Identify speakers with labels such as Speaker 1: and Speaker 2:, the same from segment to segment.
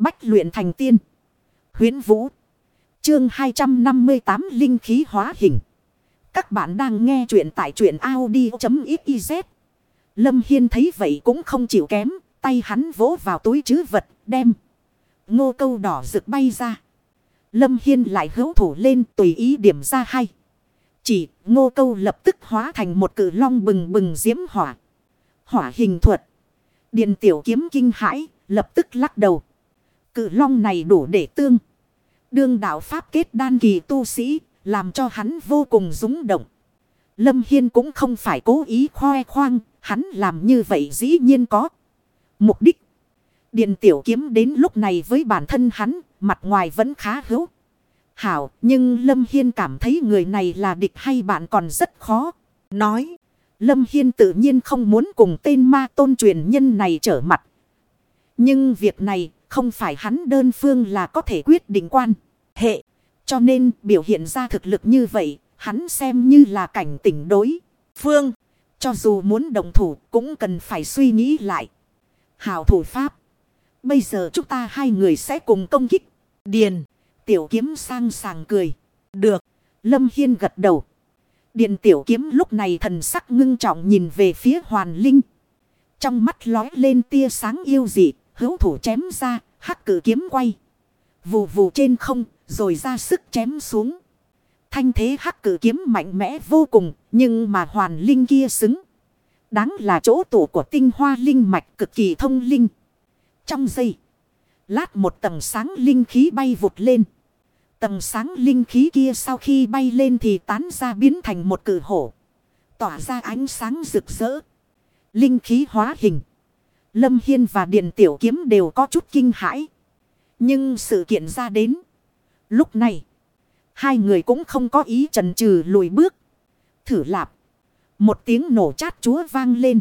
Speaker 1: Bách luyện thành tiên. huyễn Vũ. Chương 258 Linh khí hóa hình. Các bạn đang nghe truyện tại truyện Audi.xyz. Lâm Hiên thấy vậy cũng không chịu kém. Tay hắn vỗ vào túi chứ vật, đem. Ngô câu đỏ rực bay ra. Lâm Hiên lại hữu thủ lên tùy ý điểm ra hay. Chỉ, ngô câu lập tức hóa thành một cự long bừng bừng diễm hỏa. Hỏa hình thuật. Điện tiểu kiếm kinh hãi, lập tức lắc đầu. Cự long này đủ để tương. Đương đạo Pháp kết đan kỳ tu sĩ, làm cho hắn vô cùng rúng động. Lâm Hiên cũng không phải cố ý khoe khoang, hắn làm như vậy dĩ nhiên có. Mục đích. Điện tiểu kiếm đến lúc này với bản thân hắn, mặt ngoài vẫn khá hữu. Hảo, nhưng Lâm Hiên cảm thấy người này là địch hay bạn còn rất khó. Nói, Lâm Hiên tự nhiên không muốn cùng tên ma tôn truyền nhân này trở mặt. Nhưng việc này không phải hắn đơn phương là có thể quyết định quan hệ. Cho nên biểu hiện ra thực lực như vậy, hắn xem như là cảnh tỉnh đối. Phương, cho dù muốn đồng thủ cũng cần phải suy nghĩ lại. Hảo thủ pháp. Bây giờ chúng ta hai người sẽ cùng công kích. Điền, tiểu kiếm sang sàng cười. Được, Lâm Hiên gật đầu. Điền tiểu kiếm lúc này thần sắc ngưng trọng nhìn về phía hoàn linh. Trong mắt lói lên tia sáng yêu dị, hữu thủ chém ra, hắc cử kiếm quay. Vù vù trên không, rồi ra sức chém xuống. Thanh thế hắc cử kiếm mạnh mẽ vô cùng, nhưng mà hoàn linh kia xứng. Đáng là chỗ tụ của tinh hoa linh mạch cực kỳ thông linh. Trong giây, lát một tầng sáng linh khí bay vụt lên. Tầng sáng linh khí kia sau khi bay lên thì tán ra biến thành một cử hổ. Tỏa ra ánh sáng rực rỡ. Linh khí hóa hình. Lâm Hiên và Điện Tiểu Kiếm đều có chút kinh hãi. Nhưng sự kiện ra đến. Lúc này. Hai người cũng không có ý trần trừ lùi bước. Thử lạp. Một tiếng nổ chát chúa vang lên.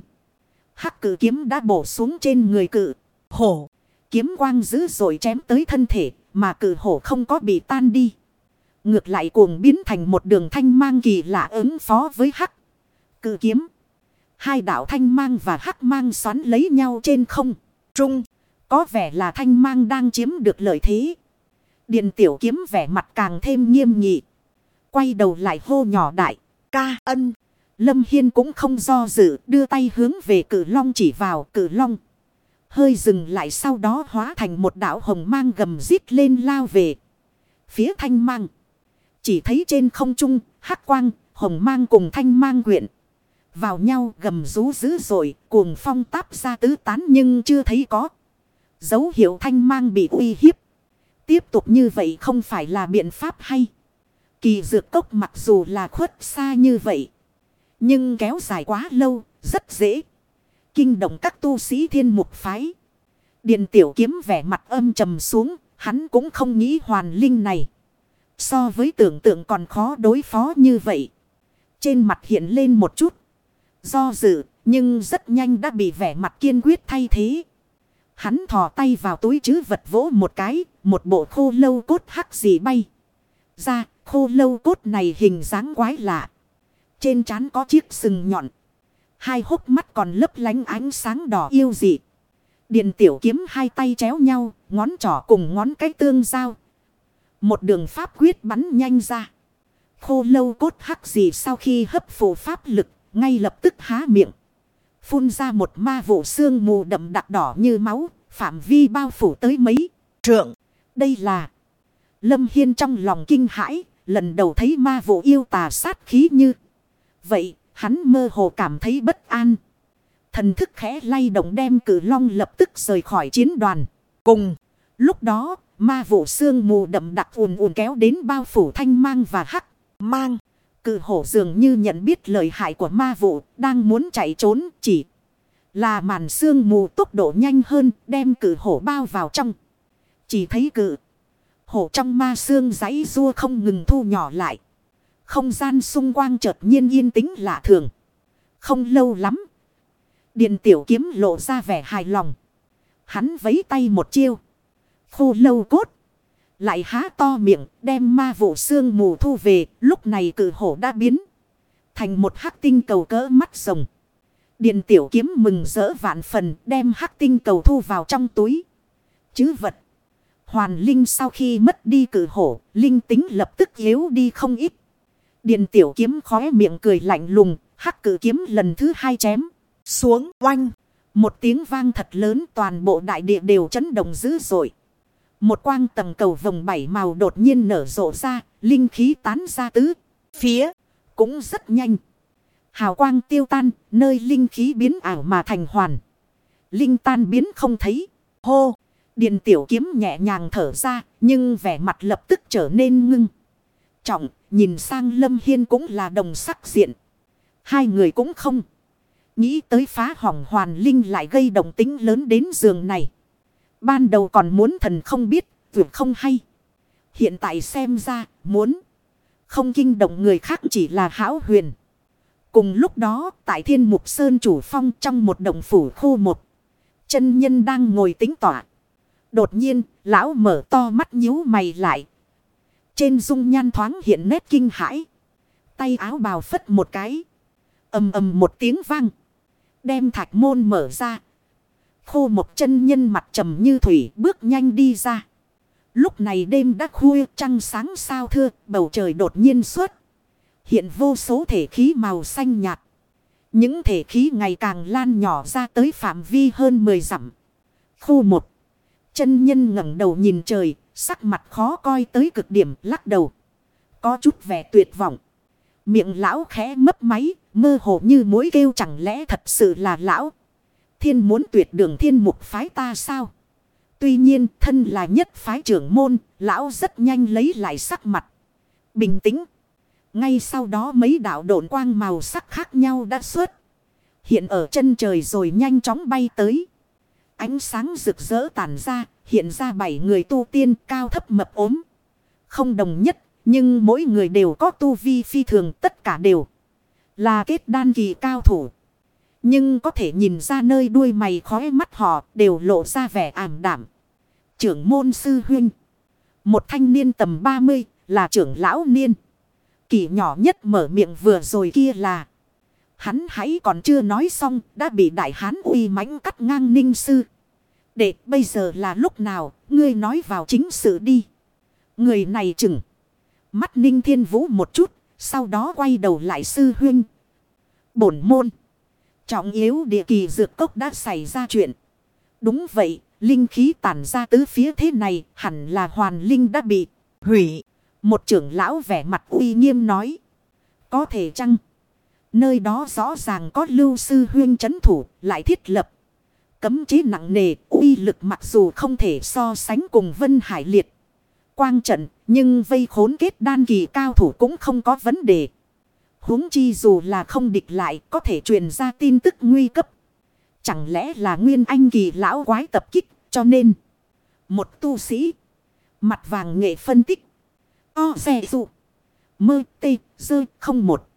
Speaker 1: Hắc cử kiếm đã bổ xuống trên người cự Hổ. Kiếm quang dữ rồi chém tới thân thể. Mà cự hổ không có bị tan đi. Ngược lại cuồng biến thành một đường thanh mang kỳ lạ ứng phó với hắc. cự kiếm. Hai đạo thanh mang và hắc mang xoắn lấy nhau trên không. Trung. Có vẻ là thanh mang đang chiếm được lợi thế. Điện tiểu kiếm vẻ mặt càng thêm nghiêm nghị. Quay đầu lại hô nhỏ đại. Ca ân. Lâm Hiên cũng không do dự đưa tay hướng về cử long chỉ vào cử long. Hơi dừng lại sau đó hóa thành một đạo hồng mang gầm rít lên lao về. Phía thanh mang. Chỉ thấy trên không trung, hắc quang, hồng mang cùng thanh mang quyện. Vào nhau gầm rú dữ dội cuồng phong táp ra tứ tán nhưng chưa thấy có. Dấu hiệu thanh mang bị uy hiếp. Tiếp tục như vậy không phải là biện pháp hay. Kỳ dược cốc mặc dù là khuất xa như vậy. Nhưng kéo dài quá lâu, rất dễ. Kinh động các tu sĩ thiên mục phái. Điện tiểu kiếm vẻ mặt âm trầm xuống, hắn cũng không nghĩ hoàn linh này. So với tưởng tượng còn khó đối phó như vậy. Trên mặt hiện lên một chút. Do dự, nhưng rất nhanh đã bị vẻ mặt kiên quyết thay thế. Hắn thò tay vào túi chứ vật vỗ một cái, một bộ khô lâu cốt hắc gì bay. Ra, khô lâu cốt này hình dáng quái lạ. Trên trán có chiếc sừng nhọn. Hai hốc mắt còn lấp lánh ánh sáng đỏ yêu dị. Điện tiểu kiếm hai tay chéo nhau, ngón trỏ cùng ngón cái tương giao. Một đường pháp quyết bắn nhanh ra. Khô lâu cốt hắc gì sau khi hấp phụ pháp lực, ngay lập tức há miệng. Phun ra một ma vụ xương mù đậm đặc đỏ như máu, phạm vi bao phủ tới mấy trượng. Đây là Lâm Hiên trong lòng kinh hãi, lần đầu thấy ma vụ yêu tà sát khí như. Vậy, hắn mơ hồ cảm thấy bất an. Thần thức khẽ lay động đem cử long lập tức rời khỏi chiến đoàn. Cùng, lúc đó, ma vụ xương mù đậm đặc ùn ùn kéo đến bao phủ thanh mang và hắc mang. Cự hổ dường như nhận biết lời hại của ma vụ, đang muốn chạy trốn chỉ là màn xương mù tốc độ nhanh hơn đem cự hổ bao vào trong. Chỉ thấy cự hổ trong ma xương giấy rua không ngừng thu nhỏ lại. Không gian xung quanh chợt nhiên yên tĩnh lạ thường. Không lâu lắm. Điện tiểu kiếm lộ ra vẻ hài lòng. Hắn vấy tay một chiêu. Khu lâu cốt. Lại há to miệng đem ma vụ xương mù thu về. Lúc này cự hổ đã biến. Thành một hắc tinh cầu cỡ mắt rồng. Điện tiểu kiếm mừng rỡ vạn phần đem hắc tinh cầu thu vào trong túi. Chứ vật. Hoàn Linh sau khi mất đi cử hổ, Linh tính lập tức yếu đi không ít. Điện tiểu kiếm khóe miệng cười lạnh lùng, hắc cử kiếm lần thứ hai chém. Xuống oanh. Một tiếng vang thật lớn toàn bộ đại địa đều chấn động dữ dội. Một quang tầng cầu vòng bảy màu đột nhiên nở rộ ra, linh khí tán ra tứ. Phía cũng rất nhanh. Hào quang tiêu tan, nơi linh khí biến ảo mà thành hoàn. Linh tan biến không thấy. Hô! Điện tiểu kiếm nhẹ nhàng thở ra, nhưng vẻ mặt lập tức trở nên ngưng. Trọng, nhìn sang Lâm Hiên cũng là đồng sắc diện. Hai người cũng không. Nghĩ tới phá hỏng hoàn linh lại gây động tính lớn đến giường này. Ban đầu còn muốn thần không biết, vượt không hay. Hiện tại xem ra, muốn. Không kinh động người khác chỉ là hão huyền. Cùng lúc đó, tại thiên mục sơn chủ phong trong một đồng phủ khu một. Chân nhân đang ngồi tính tỏa. Đột nhiên, lão mở to mắt nhíu mày lại. Trên dung nhan thoáng hiện nét kinh hãi. Tay áo bào phất một cái. ầm ầm một tiếng vang. Đem thạch môn mở ra. Khô một chân nhân mặt trầm như thủy bước nhanh đi ra. Lúc này đêm đã khuya trăng sáng sao thưa bầu trời đột nhiên xuất. Hiện vô số thể khí màu xanh nhạt. Những thể khí ngày càng lan nhỏ ra tới phạm vi hơn 10 dặm. Khu một Chân nhân ngẩng đầu nhìn trời, sắc mặt khó coi tới cực điểm lắc đầu. Có chút vẻ tuyệt vọng. Miệng lão khẽ mấp máy, mơ hồ như mũi kêu chẳng lẽ thật sự là lão. Thiên muốn tuyệt đường thiên mục phái ta sao? Tuy nhiên thân là nhất phái trưởng môn, lão rất nhanh lấy lại sắc mặt. Bình tĩnh. Ngay sau đó mấy đạo độn quang màu sắc khác nhau đã xuất. Hiện ở chân trời rồi nhanh chóng bay tới. Ánh sáng rực rỡ tàn ra, hiện ra bảy người tu tiên cao thấp mập ốm. Không đồng nhất, nhưng mỗi người đều có tu vi phi thường tất cả đều là kết đan kỳ cao thủ. Nhưng có thể nhìn ra nơi đuôi mày khói mắt họ đều lộ ra vẻ ảm đảm. Trưởng môn sư huynh. Một thanh niên tầm 30 là trưởng lão niên. Kỳ nhỏ nhất mở miệng vừa rồi kia là. Hắn hãy còn chưa nói xong đã bị đại hán uy mãnh cắt ngang ninh sư. Để bây giờ là lúc nào, ngươi nói vào chính sự đi. Người này chừng. Mắt ninh thiên vũ một chút. Sau đó quay đầu lại sư huynh. Bổn môn. Trọng yếu địa kỳ dược cốc đã xảy ra chuyện. Đúng vậy. Linh khí tản ra tứ phía thế này. Hẳn là hoàn linh đã bị hủy. Một trưởng lão vẻ mặt uy nghiêm nói. Có thể chăng? Nơi đó rõ ràng có lưu sư huyên chấn thủ. Lại thiết lập. Cấm chế nặng nề. uy lực mặc dù không thể so sánh cùng Vân Hải Liệt quang trận, nhưng vây khốn kết đan kỳ cao thủ cũng không có vấn đề huống chi dù là không địch lại, có thể truyền ra tin tức nguy cấp. Chẳng lẽ là nguyên anh kỳ lão quái tập kích, cho nên, một tu sĩ, mặt vàng nghệ phân tích. O xe dụ. Mơ tê, dơ không một.